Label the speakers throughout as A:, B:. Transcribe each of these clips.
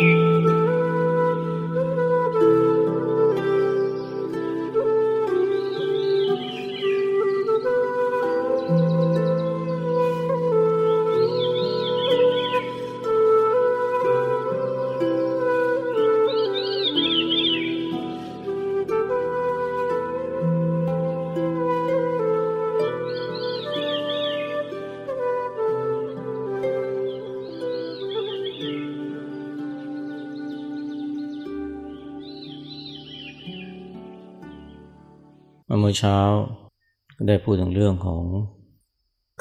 A: เเช้าก็ได้พูดถึงเรื่องของ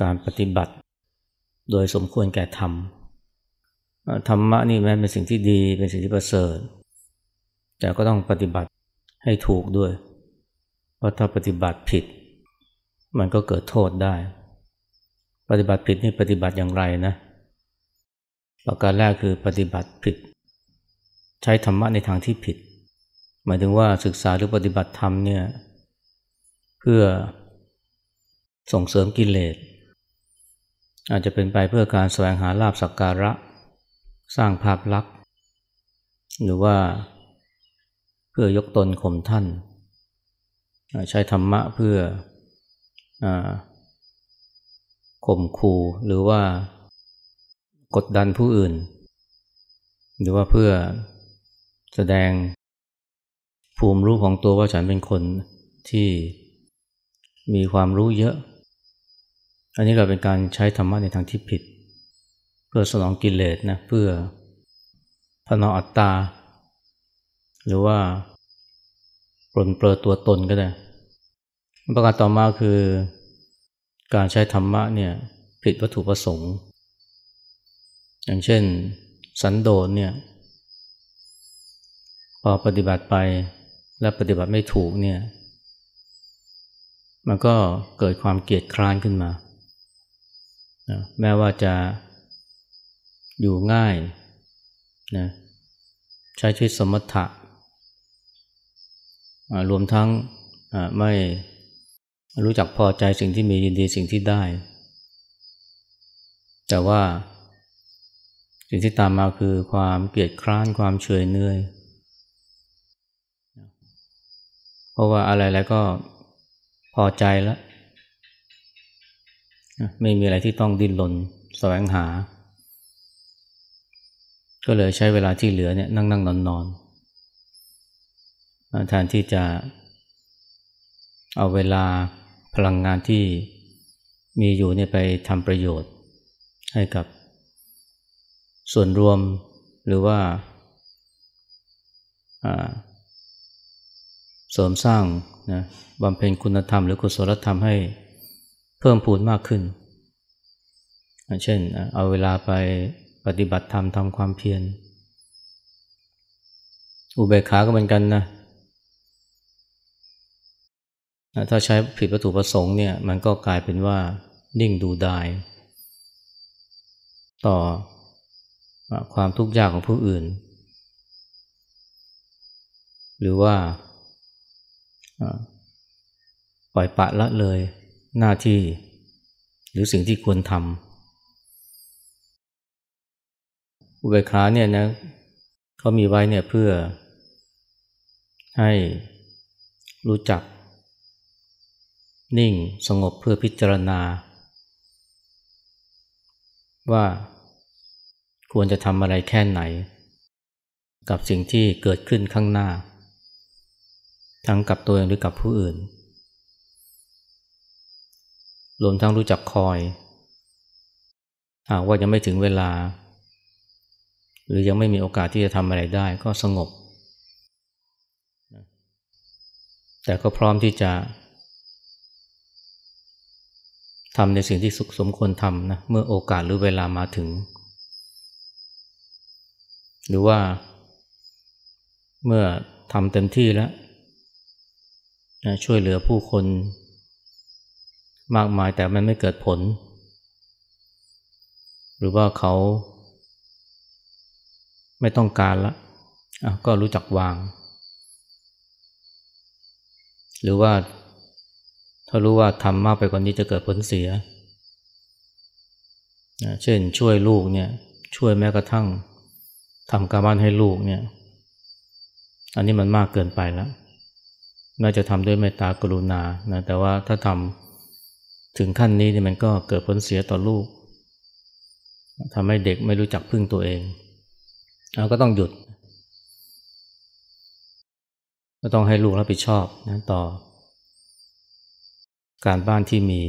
A: การปฏิบัติ โดยสมควรแก่ธรรมธรรมะนี่แม้เป็นสิ่งที่ดีเป็นสิ่งที่ประเสริฐ แต่ก็ต้องปฏิบัติให้ถูกด้วย เพราะถ้าปฏิบัติผิด มันก็เกิดโทษได้ ปฏิบัติผิดนี่ปฏิบัติอย่างไรนะประการแรกคือปฏิบัติผิด ใช้ธรรมะในทางที่ผิด หมายถึงว่าศึกษาหรือปฏิบัติธรรมเนี่ย เพื่อส่งเสริมกิเลส อาจจะเป็นไปเพื่อการแสวงหาลาบสักการะ สร้างภาพลักษณ์ หรือว่าเพื่อยกตนข่มท่าน ใช้ธรรมะเพื่อข่มขู่หรือว่ากดดันผู้อื่น หรือว่าเพื่อแสดงภูมิรู้ของตัวว่าฉันเป็นคนที่ มีความรู้เยอะ อันนี้ก็เป็นการใช้ธรรมะในทางที่ผิด เพื่อสนองกิเลสนะเพื่อพนออัตตา หรือว่าปลนเปลือตัวตนก็ได้ ประการต่อมาคือ การใช้ธรรมะเนี่ยผิดวัตถุประสงค์ อย่างเช่น สันโดษเนี่ยพอปฏิบัติไปและปฏิบัติไม่ถูกเนี่ย มันก็เกิดความเกลียดคร้านขึ้นมาแม้ว่าจะอยู่ง่ายนะใช้ชีวิตสมถะรวมทั้งไม่รู้จักพอใจสิ่งที่มียินดีสิ่งที่ได้ แต่ว่าสิ่งที่ตามมาคือความเกลียดคร้านความเฉยเนื่อย เพราะว่าอะไรแล้วก็ พอใจแล้ว ไม่มีอะไรที่ต้องดิ้นรนแสวงหา ก็เลยใช้เวลาที่เหลือเนี่ยนั่งนั่งนอนนอนแทนที่จะเอาเวลาพลังงานที่มีอยู่เนี่ยไปทำประโยชน์ ให้กับส่วนรวมหรือว่า เสริมสร้างนะบำเพ็ญคุณธรรมหรือกุศลธรรมให้เพิ่มพูนมากขึ้น เช่นเอาเวลาไปปฏิบัติธรรมทำความเพียร อุเบกขาก็เหมือนกันนะ ถ้าใช้ผิดวัตถุประสงค์เนี่ยมันก็กลายเป็นว่านิ่งดูดาย ต่อความทุกข์ยากของผู้อื่น หรือว่า ปล่อยปะละเลยหน้าที่ หรือสิ่งที่ควรทำอุเบกขาเนี่ยนะเขามีไว้เนี่ยเพื่อให้รู้จัก นิ่งสงบเพื่อพิจารณา ว่าควรจะทำอะไรแค่ไหน กับสิ่งที่เกิดขึ้นข้างหน้า ทั้งกับตัวเองหรือกับผู้อื่น รวมทั้งรู้จักคอย หากว่ายังไม่ถึงเวลา หรือยังไม่มีโอกาสที่จะทำอะไรได้ก็สงบ แต่ก็พร้อมที่จะทำในสิ่งที่สุขสมควรทำนะเมื่อโอกาสหรือเวลามาถึง หรือว่าเมื่อทำเต็มที่แล้ว ช่วยเหลือผู้คน มากมายแต่มันไม่เกิดผล หรือว่าเขา ไม่ต้องการละก็รู้จักวาง หรือว่าถ้ารู้ว่าทำมากไปกว่านี้จะเกิดผลเสีย เช่นช่วยลูกเนี่ยช่วยแม้กระทั่งทำการบ้านให้ลูกเนี่ย อันนี้มันมากเกินไปแล้ว น่าจะทำด้วยเมตตากรุณานะแต่ว่าถ้าทำถึงขั้นนี้นี่มันก็เกิดผลเสียต่อลูกทำให้เด็กไม่รู้จักพึ่งตัวเองเราก็ต้องหยุด ก็ต้องให้ลูกรับผิดชอบนะต่อ การบ้านที่มี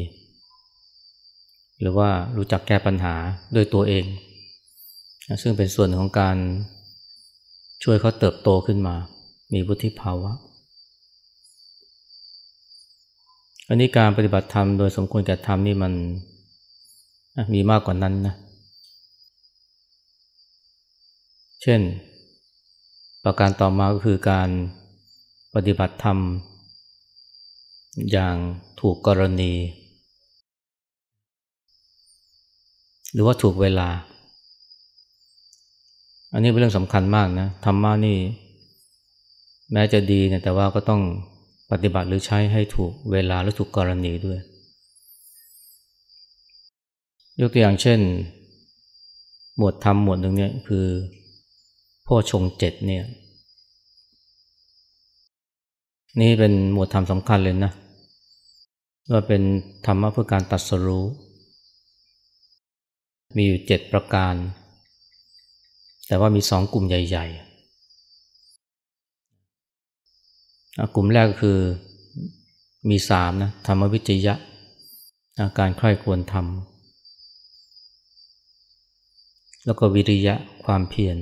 A: หรือว่ารู้จักแก้ปัญหาด้วยตัวเอง ซึ่งเป็นส่วนของการช่วยเขาเติบโตขึ้นมา มีวุฒิภาวะ อันนี้การปฏิบัติธรรมโดยสมควรแก่ธรรมนี่มันมีมากกว่านั้นนะเช่น ประการต่อมาก็คือการปฏิบัติธรรม อย่างถูกกรณี หรือว่าถูกเวลา อันนี้เป็นเรื่องสำคัญมากนะธรรมะนี่ แม้จะดีเนี่ยแต่ว่าก็ต้อง ปฏิบัติหรือใช้ให้ถูกเวลาและถูกกรณีด้วย ยกตัวอย่างเช่น หมวดธรรมหมวดหนึ่งเนี่ยคือพ่อชงเจ็ดเนี่ยนี่เป็นหมวดธรรมสำคัญเลยนะว่าเป็นธรรมะเพื่อการตัดสรู้ มีอยู่เจ็ดประการ แต่ว่ามีสองกลุ่มใหญ่ ๆ กลุ่มแรกก็คือมีสามนะธรรมวิจยะการใคร่ควรทำแล้วก็วิริยะความเพียร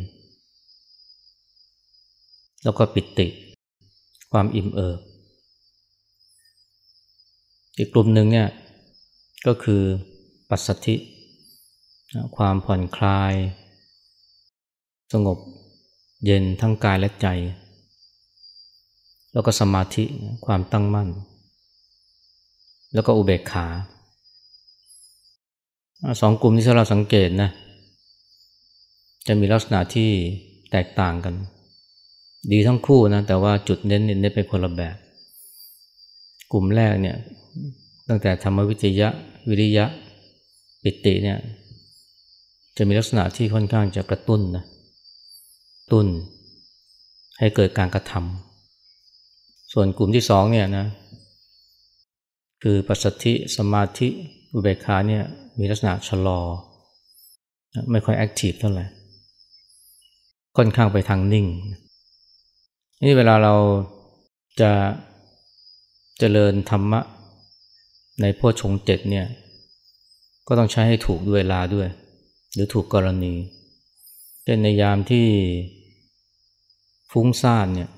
A: แล้วก็ปิติ ความอิ่มเอิบอีกกลุ่มหนึ่งเนี่ยก็คือปัสสธิ ความผ่อนคลาย สงบเย็นทั้งกายและใจ แล้วก็สมาธิความตั้งมั่น แล้วก็อุเบกขาสองกลุ่มที่เราสังเกตนะจะมีลักษณะที่แตกต่างกัน ดีทั้งคู่นะแต่ว่าจุดเน้นเน้นเป็นคนละแบบ กลุ่มแรกเนี่ยตั้งแต่ธรรมวิจยะวิริยะปิติเนี่ยจะมีลักษณะที่ค่อนข้างจะกระตุ้นนะตุ้นให้เกิดการกระทำ ส่วนกลุ่มที่สองเนี่ยนะคือปัสสธิสมาธิอุเบกขาเนี่ยมีลักษณะชะลอ ไม่ค่อย active เท่าไหร่ค่อนข้างไปทางนิ่ง นี่เวลาเราจะจะเจริญธรรมะ ในโพชฌงค์เจ็ดเนี่ยก็ต้องใช้ให้ถูกด้วยเวลาด้วย หรือถูกกรณีเช่นในยามที่ฟุ้งซ่านเนี่ย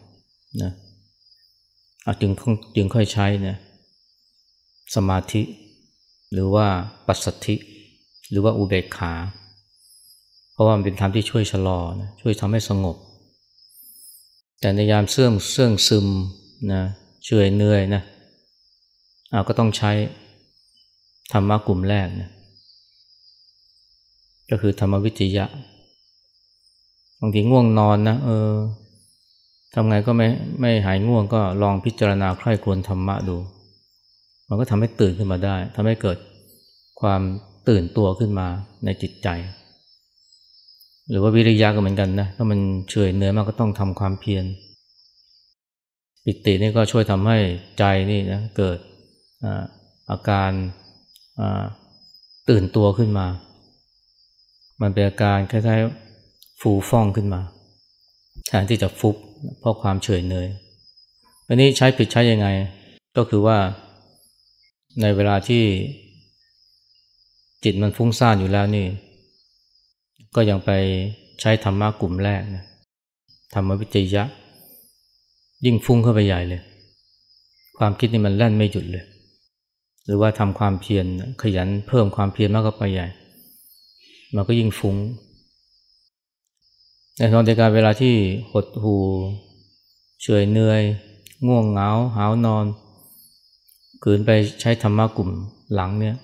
A: นะ จึงจึงค่อยใช้เนี่ยสมาธิ หรือว่าปัสสธิ หรือว่าอุเบกขา เพราะว่ามันเป็นธรรมที่ช่วยชะลอนะช่วยทำให้สงบ แต่ในยามเสื่องเสื่องซึมนะเฉยเหนื่อยนะอาก็ต้องใช้ธรรมะกลุ่มแรกนะก็คือธรรมวิจยะบางทีง่วงนอนนะเออ ทำไงก็ไม่ไม่หายง่วงก็ลองพิจารณาใคร่ควรธรรมะดู มันก็ทำให้ตื่นขึ้นมาได้ทำให้เกิดความตื่นตัวขึ้นมาในจิตใจ หรือว่าวิริยะก็เหมือนกันนะถ้ามันเฉยเนื่อมากก็ต้องทำความเพียรปิตินี่ก็ช่วยทำให้ใจนี่นะเกิดอาการตื่นตัวขึ้นมา มันเป็นอาการคล้ายๆฟูฟ่องขึ้นมาแทนที่จะฟุบ เพราะความเฉยเนยอันนี้ใช้ผิดใช้ยังไง ก็คือว่าในเวลาที่จิตมันฟุ้งซ่านอยู่แล้วนี่ ก็ยังไปใช้ธรรมะกลุ่มแรกนะธรรมวิจยะ ยิ่งฟุ้งเข้าไปใหญ่เลย ความคิดนี่มันแล่นไม่หยุดเลย หรือว่าทำความเพียรขยันเพิ่มความเพียรมากเข้าไปใหญ่ มันก็ยิ่งฟุง้ง ในตอนเดียวกันเวลาที่หดหูเฉยเหนื่อย ง่วงเหงาหาวนอนขืนไปใช้ธรรมะกลุ่มหลังเนี่ย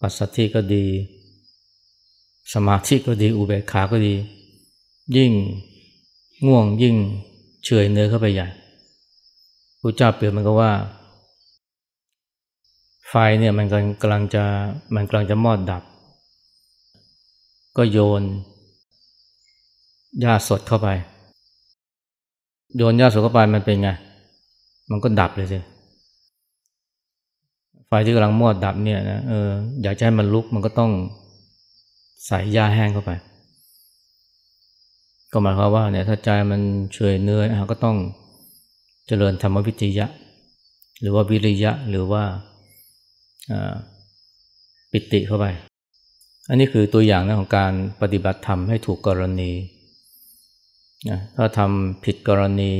A: ปัสสัทธิก็ดี สมาธิก็ดีอุเบกขาก็ดี ยิ่งง่วงยิ่งเฉยเนื้อเข้าไปใหญ่พระเจ้าเปรียบมันก็ว่า ไฟเนี่ยมันกำลังจะมันกำลังจะมอดดับ ก็โยน หญ้าสดเข้าไป โยนหญ้าสดเข้าไปมันเป็นไง มันก็ดับเลยสิไฟที่กำลังมอดดับเนี่ยนะเอออยากจะให้มันลุกมันก็ต้องใส่หญ้าแห้งเข้าไป ก็หมายความว่าเนี่ยถ้าใจมันเฉยเนื้อก็ต้องเจริญธรรมวิจยะ หรือว่าวิริยะหรือว่าปิติเข้าไป อันนี้คือตัวอย่างนะของการปฏิบัติธรรมให้ถูกกรณี นะถ้าทำผิดกรณี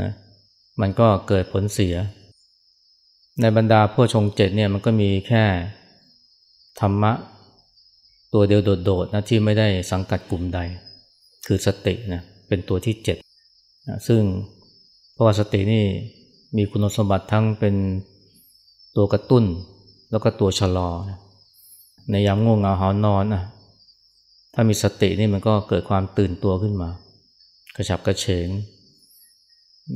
A: นะมันก็เกิดผลเสีย ในบรรดาพวกชงเจ็ดเนี่ยมันก็มีแค่ธรรมะตัวเดียวโดดๆนะที่ไม่ได้สังกัดกลุ่มใด คือสตินะเป็นตัวที่เจ็ดนะซึ่งเพราะว่าสตินี่มีคุณสมบัติทั้งเป็นตัวกระตุ้นแล้วก็ตัวชะลอ ในยามง่วงเหงาหานอนนะ ถ้ามีสตินี่มันก็เกิดความตื่นตัวขึ้นมา กระฉับกระเฉง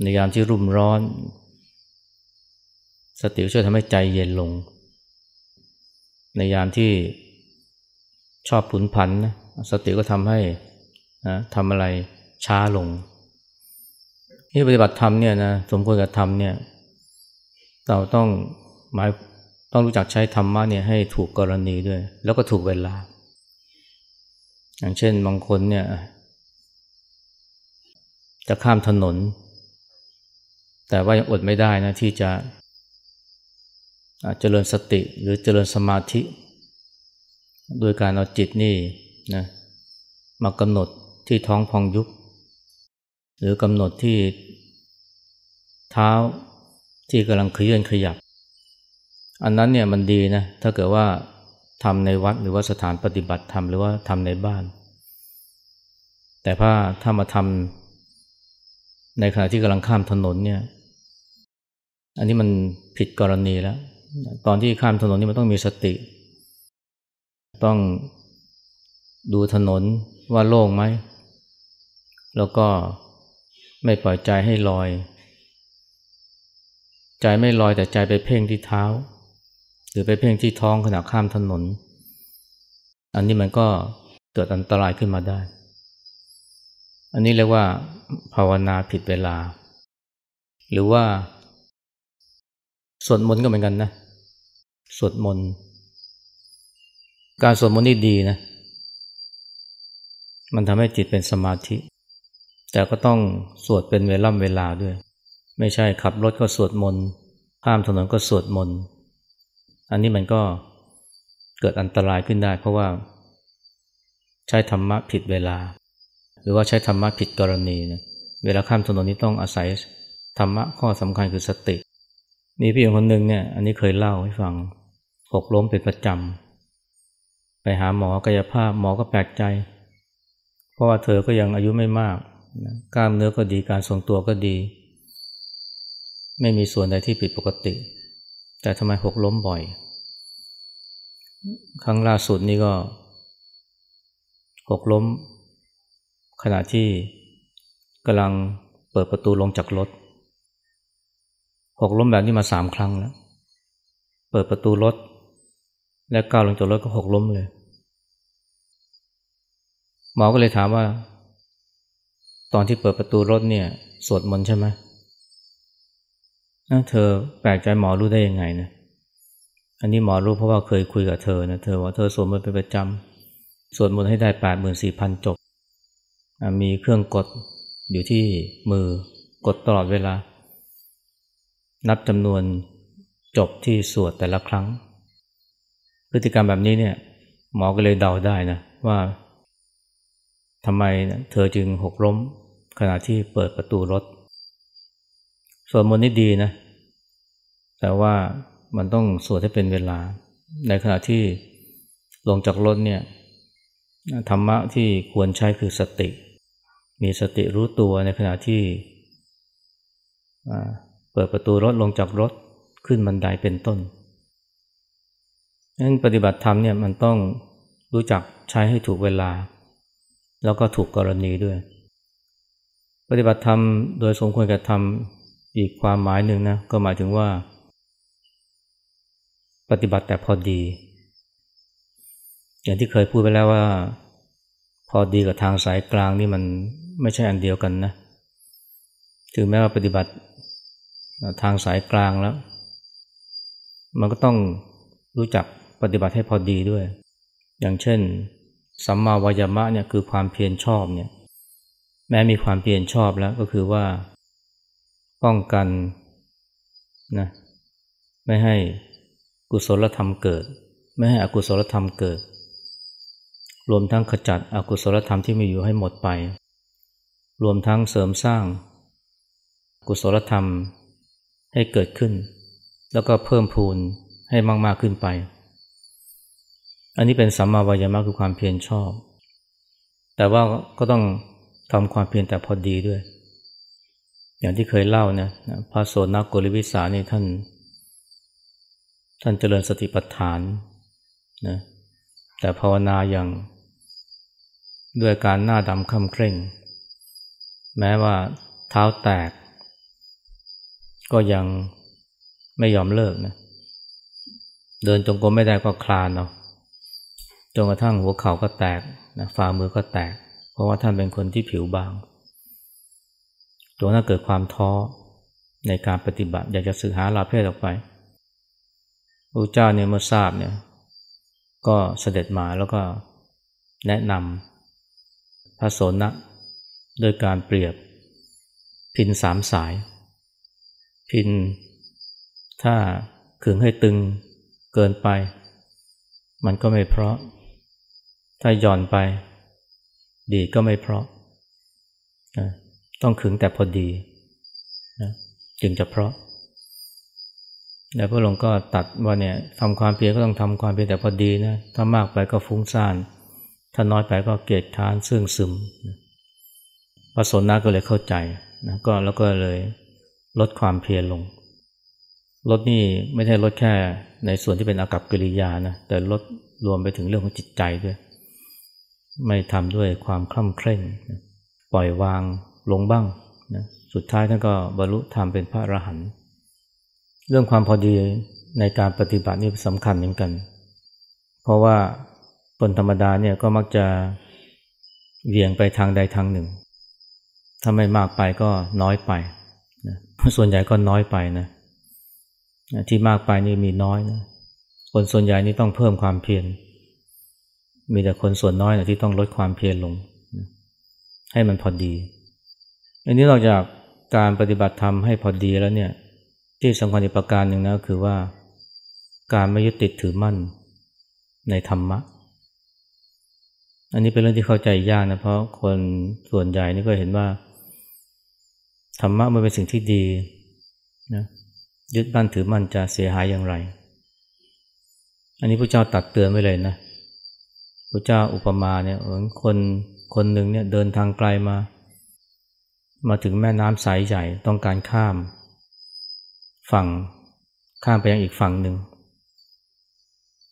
A: ในยามที่รุ่มร้อน สติช่วยทำให้ใจเย็นลง ในยามที่ชอบผุนผันนะสติก็ทำให้นะทำอะไรช้าลงที่ปฏิบัติธรรมเนี่ยนะสมควรกับธรรมเนี่ยเราต้องหมายต้องรู้จักใช้ธรรมะเนี่ยให้ถูกกรณีด้วย แล้วก็ถูกเวลา อย่างเช่นบางคนเนี่ย จะข้ามถนน แต่ว่ายังอดไม่ได้นะที่จะเจริญสติหรือเจริญสมาธิ โดยการเอาจิตนี่นะมากำหนดที่ท้องพองยุบหรือกำหนดที่เท้าที่กำลังเคลื่อนขยับ อันนั้นเนี่ยมันดีนะถ้าเกิดว่า ทำในวัดหรือว่าสถานปฏิบัติธรรมหรือว่าทำในบ้าน แต่ถ้าถ้ามาทำในขณะที่กำลังข้ามถนนเนี่ย อันนี้มันผิดกรณีแล้ว ตอนที่ข้ามถนนนี่มันต้องมีสติ ต้องดูถนนว่าโล่งไหม แล้วก็ไม่ปล่อยใจให้ลอย ใจไม่ลอยแต่ใจไปเพ่งที่เท้า หรือไปเพ่งที่ท้องขณะข้ามถนน อันนี้มันก็เกิดอันตรายขึ้นมาได้ อันนี้เรียกว่าภาวนาผิดเวลา หรือว่าสวดมนต์ก็เหมือนกันนะสวดมนต์การสวดมนต์นี่ดีนะ มันทำให้จิตเป็นสมาธิ แต่ก็ต้องสวดเป็นเวล่ำเวลาด้วย ไม่ใช่ขับรถก็สวดมนต์ข้ามถนนก็สวดมนต์ อันนี้มันก็เกิดอันตรายขึ้นได้ เพราะว่า ใช้ธรรมะผิดเวลา หรือว่าใช้ธรรมะผิดกรณีนะเวลาข้ามถนนนี้ต้องอาศัยธรรมะข้อสำคัญคือสติ มีพี่คนหนึ่งเนี่ย อันนี้เคยเล่าให้ฟังหกล้มเป็นประจำไปหาหมอกายภาพหมอก็แปลกใจ เพราะว่าเธอก็ยังอายุไม่มากกล้ามเนื้อก็ดีการทรงตัวก็ดี ไม่มีส่วนใดที่ผิดปกติ แต่ทำไมหกล้มบ่อย ครั้งล่าสุดนี่ก็หกล้ม ขณะที่กำลังเปิดประตูลงจากรถหกล้มแบบนี้มาสามครั้งแล้ว เปิดประตูรถ และก้าวลงจากรถก็หกล้มเลยหมอก็เลยถามว่า ตอนที่เปิดประตูรถเนี่ยสวดมนต์ใช่ไหมเธอแปลกใจหมอรู้ได้ยังไงนะ อันนี้หมอรู้เพราะว่าเคยคุยกับเธอนะเธอว่าเธอสวดมนต์เป็นประจำสวดมนต์ให้ได้แปดหมื่นสี่พันจบ มีเครื่องกดอยู่ที่มือกดตลอดเวลา นับจำนวนจบที่สวดแต่ละครั้ง พฤติกรรมแบบนี้เนี่ยหมอก็เลยเดาได้นะว่าทำไมเธอจึงหกล้มขณะที่เปิดประตูรถสวดมนต์นี่ดีนะ แต่ว่า มันต้องสวดให้เป็นเวลา ในขณะที่ลงจากรถเนี่ยธรรมะที่ควรใช้คือสติ มีสติรู้ตัวในขณะที่เปิดประตูรถลงจากรถขึ้นบันไดเป็นต้นนั้นปฏิบัติธรรมเนี่ยมันต้องรู้จักใช้ให้ถูกเวลา แล้วก็ถูกกรณีด้วย ปฏิบัติธรรมโดยสมควรกระทำอีกความหมายหนึ่งนะก็หมายถึงว่า ปฏิบัติแต่พอดี อย่างที่เคยพูดไปแล้วว่า พอดีกับทางสายกลางนี่มันไม่ใช่อันเดียวกันนะ ถึงแม้ว่าปฏิบัติทางสายกลางแล้ว มันก็ต้องรู้จักปฏิบัติให้พอดีด้วย อย่างเช่น สัมมาวายามะเนี่ยคือความเพียรชอบเนี่ย แม้มีความเพียรชอบแล้วก็คือว่า ป้องกันนะไม่ให้ กุศลธรรมเกิด ไม่ให้อกุศลธรรมเกิด รวมทั้งขจัดอกุศลธรรมที่มีอยู่ให้หมดไป รวมทั้งเสริมสร้าง กุศลธรรมให้เกิดขึ้น แล้วก็เพิ่มพูนให้มากๆขึ้นไป อันนี้เป็นสัมมาวายามะคือความเพียรชอบ แต่ว่าก็ต้องทำความเพียรแต่พอดีด้วย อย่างที่เคยเล่านะพระโสนโกริวิสานี่ท่าน ท่านเจริญสติปัฏฐานนะแต่ภาวนาอย่างด้วยการหน้าดำคำเคร่ง แม้ว่าเท้าแตก ก็ยังไม่ยอมเลิกนะเดินจงกรมไม่ได้ก็คลานเอาจนกระทั่งหัวเข่าก็แตกนะฝ่ามือก็แตก เพราะว่าท่านเป็นคนที่ผิวบาง ตัวน่าเกิดความท้อในการปฏิบัติ อยากจะสึกหาลาเพศออกไป พระเจ้าเนี่ยเมื่อทราบเนี่ยก็เสด็จมาแล้วก็แนะนำพระโสนะโดยการเปรียบพินสามสาย พินถ้าขึงให้ตึงเกินไป มันก็ไม่เพราะ ถ้าหย่อนไป ดีก็ไม่เพราะ ต้องขึงแต่พอดี จึงจะเพราะ แล้วพระองค์ก็ตัดว่าเนี่ยทำความเพียรก็ต้องทำความเพียรแต่พอดีนะถ้ามากไปก็ฟุ้งซ่าน ถ้าน้อยไปก็เกียดค้านซึ่งซึมพระสนนาก็เลยเข้าใจนะก็แล้วก็เลยลดความเพียรลง ลดนี่ไม่ใช่ลดแค่ในส่วนที่เป็นอากับกิริยานะแต่ลดรวมไปถึงเรื่องของจิตใจด้วย ไม่ทำด้วยความคล่ำเคร่งปล่อยวางลงบ้างนะสุดท้ายท่านก็บรรลุธรรมเป็นพระอรหันต์ เรื่องความพอดีในการปฏิบัตินี่สำคัญเหมือนกัน เพราะว่าคนธรรมดาเนี่ยก็มักจะเวียงไปทางใดทางหนึ่ง ถ้าไม่มากไปก็น้อยไปนะส่วนใหญ่ก็น้อยไปนะที่มากไปนี่มีน้อยนะคนส่วนใหญ่นี่ต้องเพิ่มความเพียร มีแต่คนส่วนน้อยนะที่ต้องลดความเพียรลงนะให้มันพอดี อันนี้เราจากการปฏิบัติธรรมให้พอดีแล้วเนี่ย ที่สำคัญอีกประการหนึ่งนะคือว่าการไม่ยึดติดถือมั่นในธรรมะ อันนี้เป็นเรื่องที่เข้าใจยากนะเพราะคนส่วนใหญ่นี่ก็เห็นว่า ธรรมะมันเป็นสิ่งที่ดีนะยึดมั่นถือมั่นจะเสียหายอย่างไร อันนี้พระเจ้าตัดเตือนไว้เลยนะพระเจ้าอุปมาเนี่ยเหมือนคนคนหนึ่งเนี่ยเดินทางไกลมา มาถึงแม่น้ำสายใหญ่ต้องการข้าม ฝั่งข้ามไปยังอีกฝั่งหนึ่ง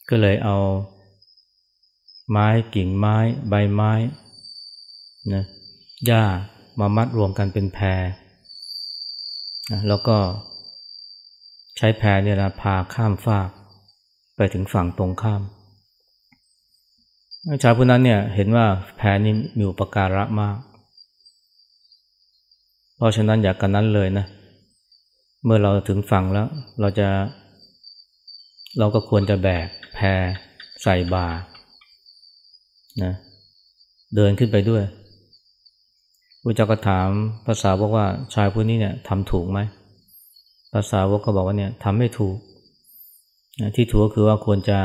A: ก็เลยเอา ไม้กิ่งไม้ ใบไม้นะหญ้ามามัดรวมกันเป็นแพรแล้วก็ใช้แพรเนี่ยนะพาข้ามฟาก ไปถึงฝั่งตรงข้ามชายผู้นั้นเนี่ยเห็นว่าแพรนี้มีอุปการะมาก เพราะฉะนั้นอยากกันนั้นเลยนะ เมื่อเราถึงฝั่งแล้ว เราจะ เราก็ควรจะแบกแพใส่บานะเดินขึ้นไปด้วยพระเจ้าก็ถามภาษาวกว่าชายผู้นี้เนี่ยทำถูกไหมภาษาวกก็บอกว่าเนี่ยทำไม่ถูกนะที่ถูกก็คือว่าควรจะ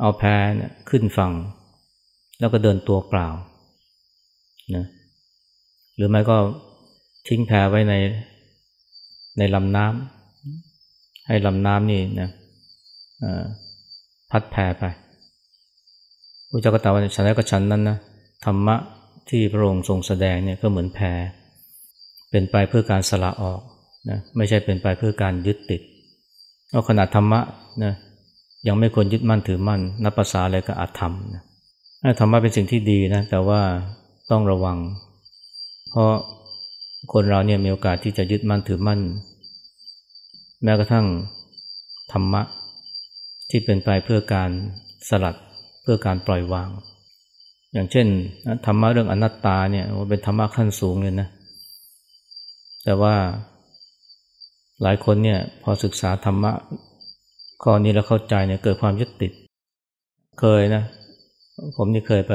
A: เอาแพเนี่ยขึ้นฝั่ง แล้วก็เดินตัวเปล่านะหรือไม่ก็ทิ้งแพไว้ใน ในลำน้ำให้ลำน้ำนี่นะพัดแพไปพระเจ้าก็ตรัสว่าฉันแล้วก็ฉันนั้นนะธรรมะที่พระองค์ทรงแสดงเนี่ยก็เหมือนแพรเป็นไปเพื่อการสละออกนะไม่ใช่เป็นไปเพื่อการยึดติดเอาขนาดธรรมะนะยังไม่ควรยึดมั่นถือมั่นนับภาษาอะไรก็อาจทำนะธรรมะเป็นสิ่งที่ดีนะแต่ว่าต้องระวัง เพราะ คนเราเนี่ยมีโอกาสที่จะยึดมั่นถือมั่น แม้กระทั่งธรรมะ ที่เป็นไปเพื่อการสลัดเพื่อการปล่อยวาง อย่างเช่นธรรมะเรื่องอนัตตาเนี่ยเป็นธรรมะขั้นสูงเลยนะ แต่ว่าหลายคนเนี่ยพอศึกษาธรรมะข้อนี้แล้วเข้าใจเนี่ยเกิดความยึดติด เคยนะ ผมนี่เคยไป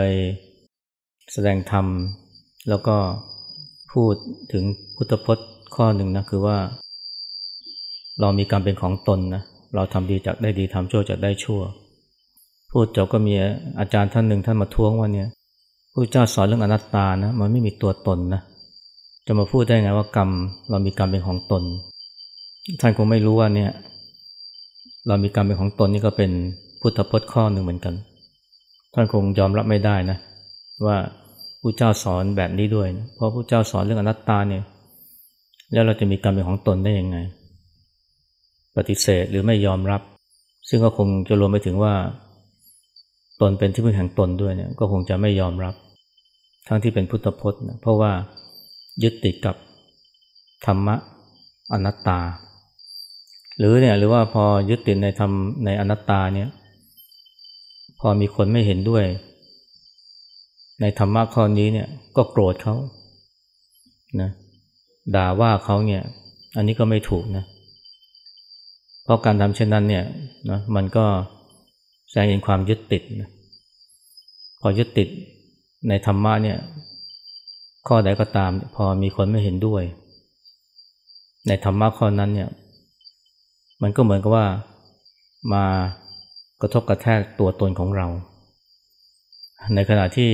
A: แสดงธรรม แล้วก็ พูดถึงพุทธพจน์ข้อหนึ่งนะคือว่า เรามีกรรมเป็นของตนนะเราทำดีจากได้ดีทำชั่วจากได้ชั่ว พูดจบก็มีอาจารย์ท่านหนึ่งท่านมาท้วงว่าเนี่ยพระเจ้าสอนเรื่องอนัตตานะมันไม่มีตัวตนนะจะมาพูดได้ไงว่ากรรมเรามีกรรมเป็นของตน ท่านคงไม่รู้ว่าเนี่ย เรามีกรรมเป็นของตนนี่ก็เป็นพุทธพจน์ข้อหนึ่งเหมือนกัน ท่านคงยอมรับไม่ได้นะ ว่า ผู้เจ้าสอนแบบนี้ด้วยนะเพราะผู้เจ้าสอนเรื่องอนัตตาเนี่ย แล้วเราจะมีกรรมเป็นของตนได้ยังไง ปฏิเสธหรือไม่ยอมรับ ซึ่งก็คงจะรวมไปถึงว่า ตนเป็นที่พึ่งแห่งตนด้วยเนี่ย ก็คงจะไม่ยอมรับ ทั้งที่เป็นพุทธพจน์นะเพราะว่ายึดติดกับธรรมะอนัตตา หรือเนี่ยหรือว่าพอยึดติดในธรรมในอนัตตาเนี่ย พอมีคนไม่เห็นด้วย ในธรรมะข้อนี้เนี่ยก็โกรธเขานะด่าว่าเขาเนี่ย อันนี้ก็ไม่ถูกนะ เพราะการทำเช่นนั้นเนี่ยนะมันก็แสดงเห็นความยึดติดนะพอยึดติดในธรรมะเนี่ย ข้อใดก็ตาม พอมีคนไม่เห็นด้วย ในธรรมะข้อนั้นเนี่ย มันก็เหมือนกับว่ามากระทบกระแทกตัวตนของเรา ในขณะที่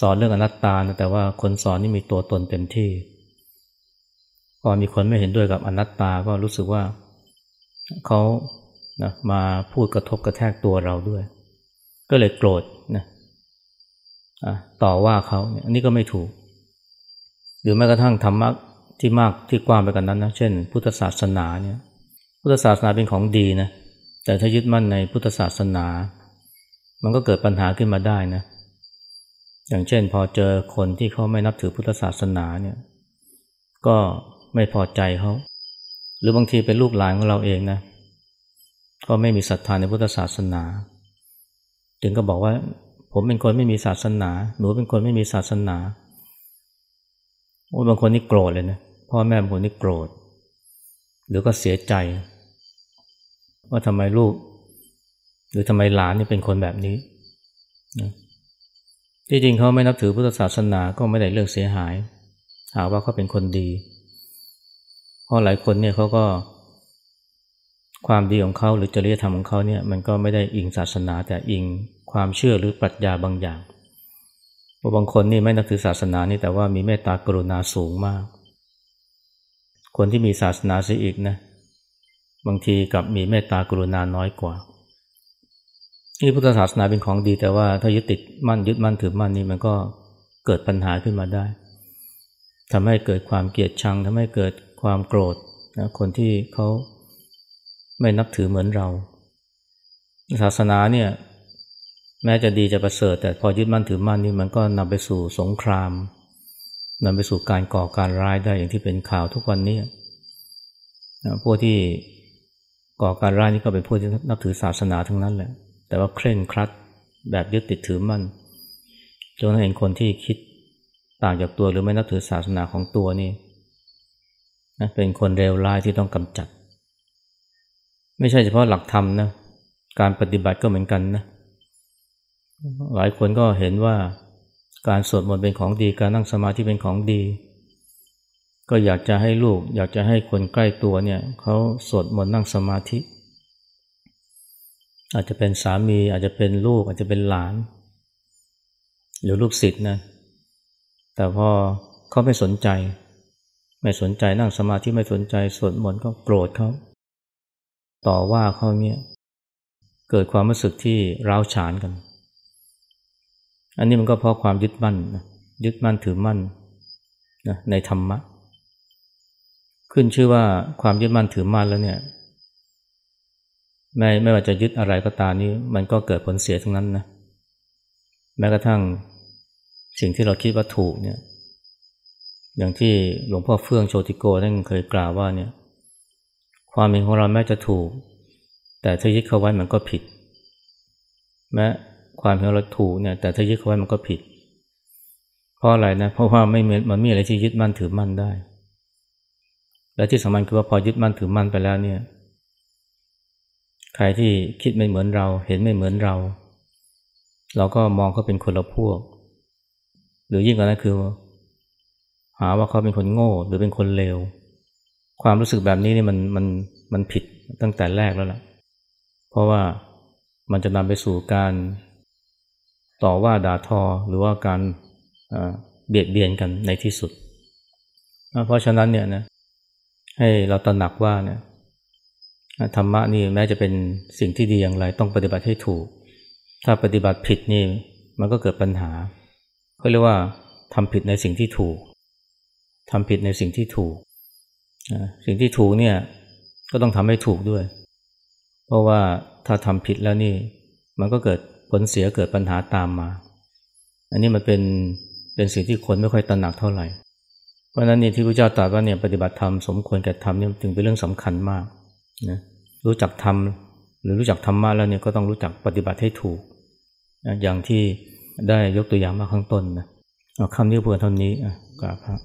A: สอนเรื่องอนัตตานะแต่ว่าคนสอนนี่มีตัวตนเต็มที่ พอมีคนไม่เห็นด้วยกับอนัตตาก็รู้สึกว่าเขานะมาพูดกระทบกระแทกตัวเราด้วย ก็เลยโกรธนะต่อว่าเขาเนี่ยอันนี้ก็ไม่ถูก หรือแม้กระทั่งธรรมะที่มากที่กว้างไปกันนั้นนะเช่น พุทธศาสนาเนี่ยพุทธศาสนาเป็นของดีนะแต่ถ้ายึดมั่นในพุทธศาสนา มันก็เกิดปัญหาขึ้นมาได้นะ อย่างเช่นพอเจอคนที่เขาไม่นับถือพุทธศาสนาเนี่ยก็ไม่พอใจเขาหรือบางทีเป็นลูกหลานของเราเองนะก็ไม่มีศรัทธาในพุทธศาสนา ถึงก็บอกว่าผมเป็นคนไม่มีศาสนา หนูเป็นคนไม่มีศาสนาโอ้บางคนนี่โกรธเลยนะพ่อแม่บางคนนี่โกรธ หรือก็เสียใจ ว่าทำไมลูก หรือทำไมหลานนี่เป็นคนแบบนี้นะ ที่จริงเขาไม่นับถือพุทธศาสนาก็ไม่ได้เรื่องเสียหาย หาว่าเขาเป็นคนดี เพราะหลายคนเนี่ยเขาก็ ความดีของเขาหรือจริยธรรมของเขาเนี่ยมันก็ไม่ได้อิงศาสนาแต่อิงความเชื่อหรือปรัชญาบางอย่างบางคนนี่ไม่นับถือศาสนานี่แต่ว่ามีเมตตากรุณาสูงมาก คนที่มีศาสนาเสียอีกนะ บางทีกับมีเมตตากรุณาน้อยกว่า ที่พุทธศาสนาเป็นของดีแต่ว่าถ้ายึดติดมั่นยึดมั่นถือมั่นนี่มันก็เกิดปัญหาขึ้นมาได้ทำให้เกิดความเกลียดชังทำให้เกิดความโกรธนะคนที่เขาไม่นับถือเหมือนเรา ศาสนาเนี่ยแม้จะดีจะประเสริฐ แต่พอยึดมั่นถือมั่นนี่มันก็นำไปสู่สงครามนำไปสู่การก่อการร้ายได้อย่างที่เป็นข่าวทุกวันนี้นะพวกที่ก่อการร้ายนี่ก็เป็นพวกที่นับถือศาสนาทั้งนั้นแหละ แต่ว่าเคร่งครัดแบบยึดติดถือมั่นจนเห็นคนที่คิดต่างจากตัวหรือไม่นับถือศาสนาของตัวนี่นะเป็นคนเลวร้ายที่ต้องกำจัด ไม่ใช่เฉพาะหลักธรรมนะการปฏิบัติก็เหมือนกันนะหลายคนก็เห็นว่าการสวดมนต์เป็นของดีการนั่งสมาธิเป็นของดี ก็อยากจะให้ลูก อยากจะให้คนใกล้ตัวเนี่ยเขาสวดมนต์นั่งสมาธิ อาจจะเป็นสามี อาจจะเป็นลูก อาจจะเป็นหลาน หรือลูกศิษย์นะแต่พอเขาไม่สนใจ ไม่สนใจนั่งสมาธิไม่สนใจสวดมนต์ก็โกรธเขาต่อว่าเขาเนี่ยเกิดความรู้สึกที่ร้าวฉานกัน อันนี้มันก็เพราะความยึดมั่นยึดมั่นถือมั่นนะในธรรมะ ขึ้นชื่อว่าความยึดมั่นถือมั่นแล้วเนี่ย ไม่ไม่ว่าจะยึดอะไรก็ตามนี้ มันก็เกิดผลเสียทั้งนั้นนะแม้กระทั่งสิ่งที่เราคิดว่าถูกเนี่ย อย่างที่หลวงพ่อเฟื่องโชติโกท่านเคยกล่าวว่าเนี่ย ความเห็นของเราแม้จะถูก แต่ถ้ายึดเข้าไว้มันก็ผิด แม้ความเห็นเราถูกเนี่ย แต่ถ้ายึดเขาไว้มันก็ผิด เพราะอะไรนะ เพราะว่าไม่มีมันมีอะไรที่ยึดมั่นถือมั่นได้ และที่สำคัญคือว่าพอยึดมั่นถือมั่นไปแล้วเนี่ย ใครที่คิดไม่เหมือนเรา เห็นไม่เหมือนเรา เราก็มองเขาเป็นคนละพวก หรือยิ่งกว่านั้นคือ หาว่าเขาเป็นคนโง่ หรือเป็นคนเลว ความรู้สึกแบบนี้นี่มันมันมันผิดตั้งแต่แรกแล้วล่ะ เพราะว่ามันจะนำไปสู่การต่อว่าด่าทอหรือว่าการเบียดเบียนกันในที่สุด เพราะฉะนั้นเนี่ยนะให้เราตระหนักว่าเนี่ย ธรรมะนี่แม้จะเป็นสิ่งที่ดีอย่างไร ต้องปฏิบัติให้ถูก ถ้าปฏิบัติผิดนี่มันก็เกิดปัญหาเขาเรียกว่าทำผิดในสิ่งที่ถูกทำผิดในสิ่งที่ถูก สิ่งที่ถูกเนี่ยก็ต้องทำให้ถูกด้วย เพราะว่าถ้าทำผิดแล้วนี่ มันก็เกิดผลเสียเกิดปัญหาตามมา อันนี้มันเป็นเป็นสิ่งที่คนไม่ค่อยตระหนักเท่าไหร่ เพราะนั้นนี่ที่พระเจ้าตรัสว่าเนี่ยปฏิบัติธรรมสมควรแก่ธรรมนี่จึงเป็นเรื่องสำคัญมาก นะรู้จักทำหรือรู้จักธรรมะแล้วเนี่ยก็ต้องรู้จักปฏิบัติให้ถูกนะอย่างที่ได้ยกตัวอย่างมาข้างต้นนะเอาคำนี้เพื่อเท่านี้อะกราบพระ